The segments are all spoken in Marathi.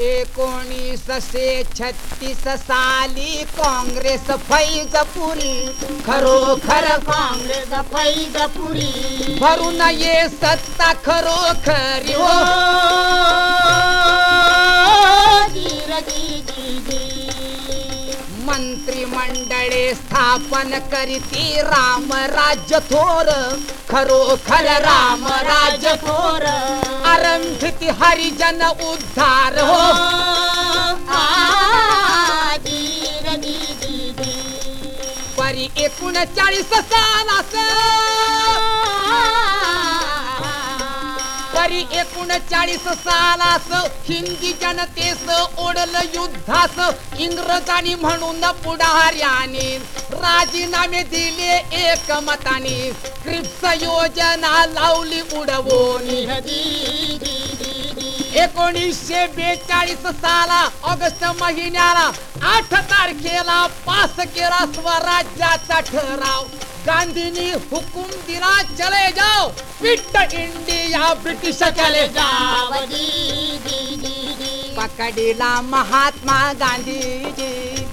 एकोणीसशे छत्तीस साली काँग्रेस फैजपुरी खरोखर काँग्रेस फैजपुरी. भरून ये सत्ता खरोखरी हो. मंत्रिमंडळे स्थापन करीती राम राज्य थोर खरोखर राम राज्य थोर आरंभित हरिजन उद्धार हो. आ, धीर दी परी एकोणचाळीस तरी एकोणचाळीस सालास हिंदी जनतेस ओढलं युद्धास इंग्रजांनी म्हणून पुढाऱ्याने राजीनामे दिले एकमताने. क्रिप्स योजना लावली उडवून. एकोणीसशे बेचाळीस साला ऑगस्ट महिन्याला आठ तारखेला पास केला स्वराज्याचा ठराव. गांधी ने हुकुम दिना चले जाओ। फिट इंडिया ब्रिटिश चले जाओ। पकड़ीला महात्मा गांधी जी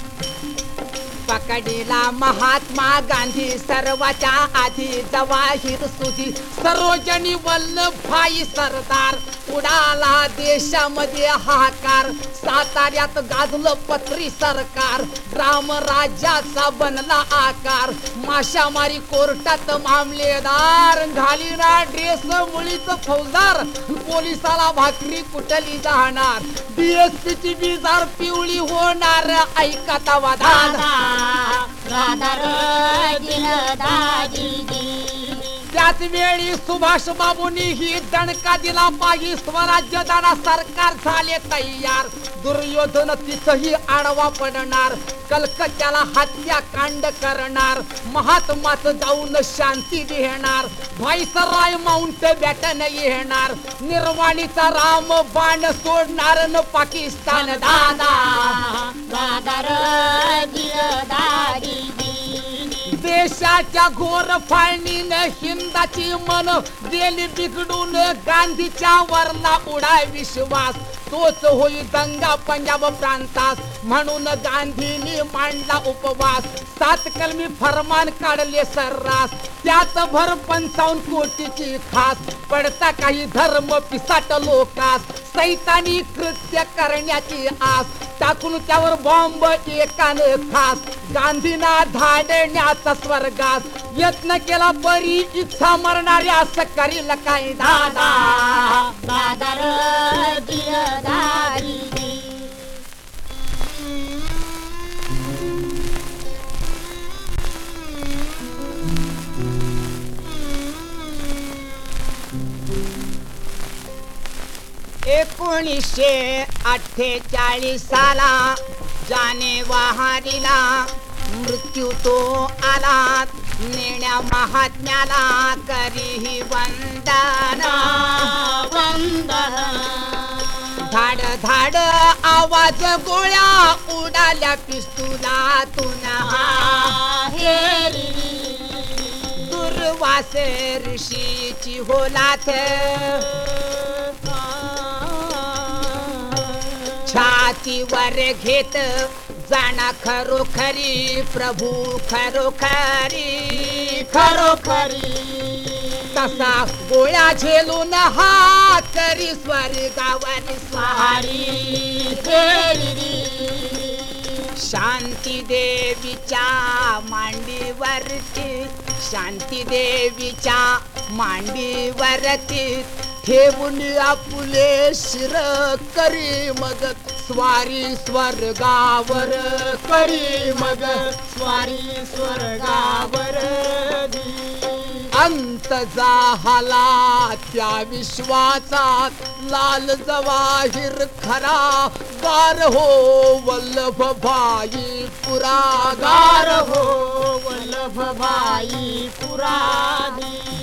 पकडीला महात्मा गांधी सर्वाच्या आधी जवाहीर सुधी. सरोजनी वल्लभाई सरदार उडाला देशामध्ये हाकार साताऱ्यात गाजलं पत्री सरकार. ग्रामराज्याचा बनला आकार. माशामारी कोर्टात मामलेदार घालीना ड्रेस मुळीच फौजदार. पोलिसाला भाकरी कुठली जाणार? डीएसपी ची बिजार पिवळी होणार ऐका तवा त्याच वेळी सुभाष बाबूंनी ही दणका दिला पाहिजे स्वराज्य दाना सरकार झाले तयार. दुर्योधन तिथही आडवा पडणार. कलकत्याला हत्याकांड करणार. महात्माच जाऊन शांती देणार. व्हाईसराय माउंट बॅटन येणार. निर्वाणीचा राम बाण सोडणार न पाकिस्तान. दादा देशाच्या घोर फाळणीनं हिंदाची मन. गेली बिघडून गांधीच्या वरला उडाय विश्वास. तोच होई दंगा पंजाब प्रांतास म्हणून गांधींनी मांडला उपवास. सात कलमी फरमान काढले सर्रास. त्यात भर पंचावन्न कोटीची खास. पडता काही धर्म पिसाट लोकास. सैतानी कृत्य करण्याची आस. टाकून त्यावर बॉम्ब एकान खास. गांधीना धाडण्याचा स्वर्गास. यत्न केला बरी इच्छा मरणाऱ्या करील काय? दादा दादा एकोणीसशे अठ्ठेचाळीस साला जानेवारीला मृत्यू तो आला नेण्या महात्म्याला करीही वंदना. वंदन धाड धाड आवाज गोळ्या उडाल्या पिस्तुलातून हेरी दुर्वास ऋषीची होलाथ छातीवर घेत जाणा खरोखरी प्रभू खरोखरी. खरोखरी. तसा गोळ्या झेलून हा करी स्वर्गावर स्वारी. शांती देवीच्या मांडीवरती शांती देवीच्या मांडीवरती ठेवून आपुले शिर करी मग स्वारी स्वर्गावर करी मग स्वारी स्वर्गावर अंत जाहला त्या विश्वाचा लाल जवाहीर खरा गार हो वल्लभ भाई पुरागार गार हो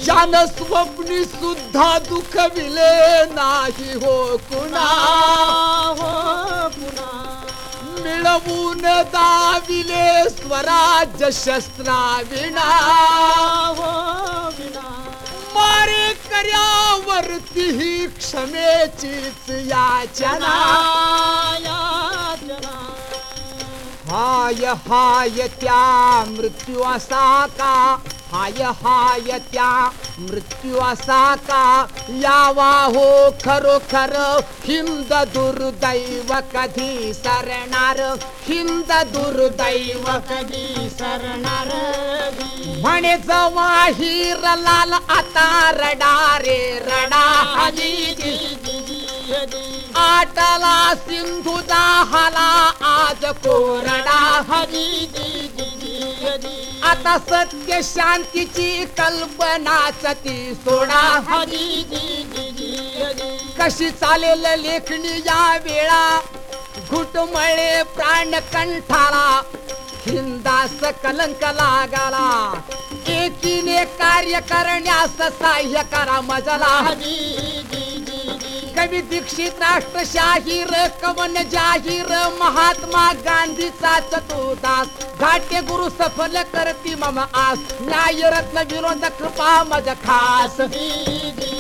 ज्यान स्वप्नी सुद्धा दुखविले नाही हो कुणा। हो पुन्हा मिळवून दाविले स्वराज्य शस्त्रा विना हो विना मारे कर्यावरती ही क्षमेचीच याचना। हाय हाय त्या मृत्यू असा का? हाय हाय त्या मृत्यू असा का? यावा हो खरोखर हिंद दुर्दैव कधी सरणार? हिंद दुर्दैव कधी सरणार? म्हणे जवाहीर लाल आता रडा रे रडा आटला सिंधुदा दाहाला आज कोरडा हरी आता सत्य शांतीची कल्पनाच ती सोडा हरी कशी चालेल लेखणी या वेळा? घुटमळे प्राण कंठाला हिंदास कलंक लागाला. एकीने कार्य करण्यास सहाय्य करा मजला. हरी कवी दीक्षित राष्ट्रशाहीर कवन जाहीर महात्मा गांधीचा चतुर्दास. घाटे गुरु सफल करती मम आस. न्याय रत्न विरोध कृपा मज खास. जी जी